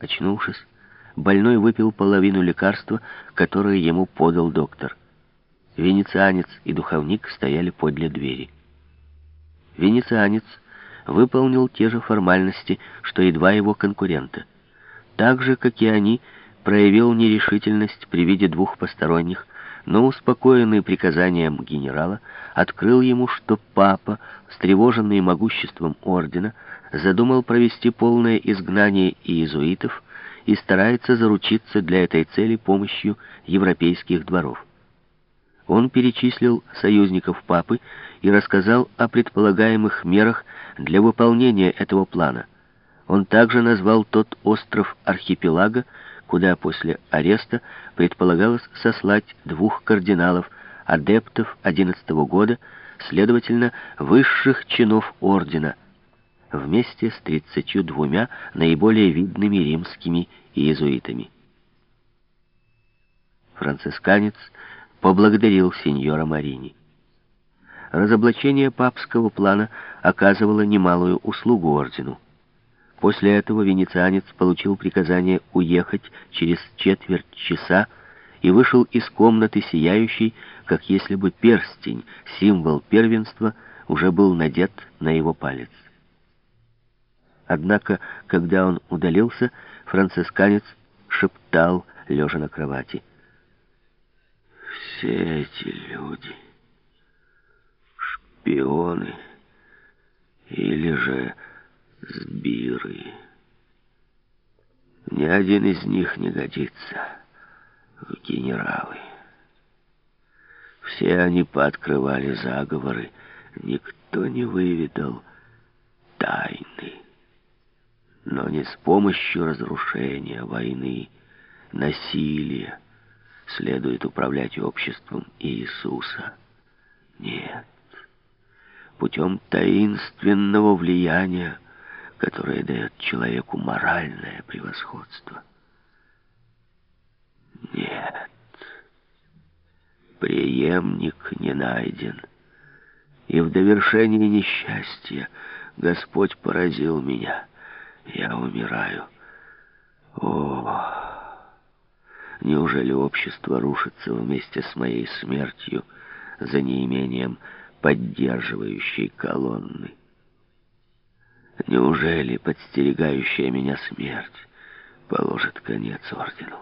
Очнувшись, больной выпил половину лекарства, которое ему подал доктор. Венецианец и духовник стояли подле двери. Венецианец выполнил те же формальности, что и два его конкурента. Так же, как и они, проявил нерешительность при виде двух посторонних, но, успокоенный приказанием генерала, открыл ему, что папа, встревоженный могуществом ордена, задумал провести полное изгнание иезуитов и старается заручиться для этой цели помощью европейских дворов. Он перечислил союзников папы и рассказал о предполагаемых мерах для выполнения этого плана. Он также назвал тот остров архипелага, куда после ареста предполагалось сослать двух кардиналов, адептов 11 -го года, следовательно, высших чинов ордена, вместе с 32 наиболее видными римскими иезуитами. Францисканец поблагодарил сеньора Марини. Разоблачение папского плана оказывало немалую услугу ордену. После этого венецианец получил приказание уехать через четверть часа и вышел из комнаты сияющий, как если бы перстень, символ первенства, уже был надет на его палец. Однако, когда он удалился, францисканец шептал, лежа на кровати. «Все эти люди — шпионы или же сбиры. Ни один из них не годится в генералы. Все они пооткрывали заговоры, никто не выведал тайны но не с помощью разрушения, войны, насилия следует управлять обществом Иисуса. Нет, путем таинственного влияния, которое дает человеку моральное превосходство. Нет, преемник не найден, и в довершении несчастья Господь поразил меня — я умираю. О, неужели общество рушится вместе с моей смертью за неимением поддерживающей колонны? Неужели подстерегающая меня смерть положит конец ордену?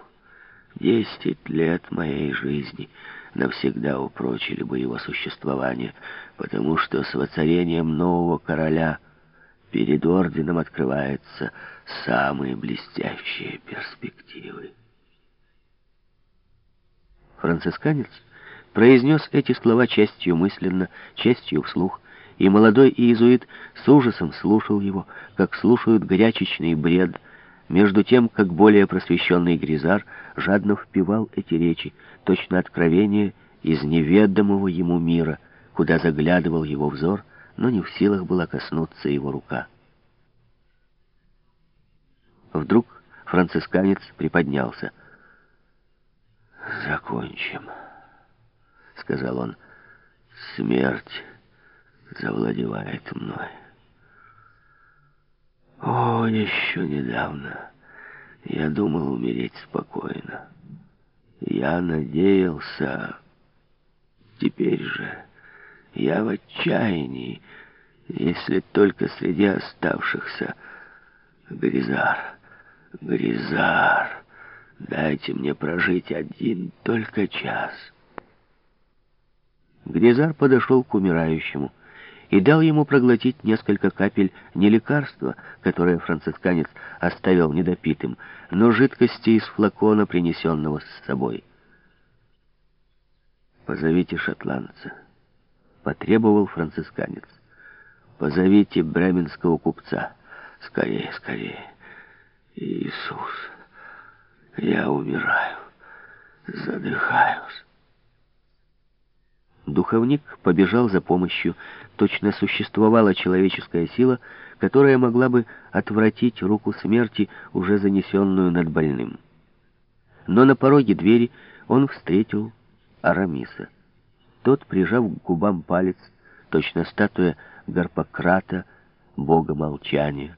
Десять лет моей жизни навсегда упрочили бы его существование, потому что с воцарением нового короля — перед орденом открываются самые блестящие перспективы. Францисканец произнес эти слова частью мысленно, частью вслух, и молодой иезуит с ужасом слушал его, как слушают горячечный бред, между тем, как более просвещенный Гризар жадно впивал эти речи, точно откровение из неведомого ему мира, куда заглядывал его взор — но не в силах была коснуться его рука. Вдруг францисканец приподнялся. «Закончим», — сказал он. «Смерть завладевает мной». О, еще недавно я думал умереть спокойно. Я надеялся... Теперь же... Я в отчаянии, если только среди оставшихся Гризар, Гризар, дайте мне прожить один только час. Гризар подошел к умирающему и дал ему проглотить несколько капель не лекарства, которое францисканец оставил недопитым, но жидкости из флакона, принесенного с собой. «Позовите шотландца» потребовал францисканец. «Позовите бременского купца. Скорее, скорее. Иисус, я умираю, задыхаюсь». Духовник побежал за помощью. Точно существовала человеческая сила, которая могла бы отвратить руку смерти, уже занесенную над больным. Но на пороге двери он встретил Арамиса. Тот, прижав к губам палец, точно статуя Гарпократа, бога молчания,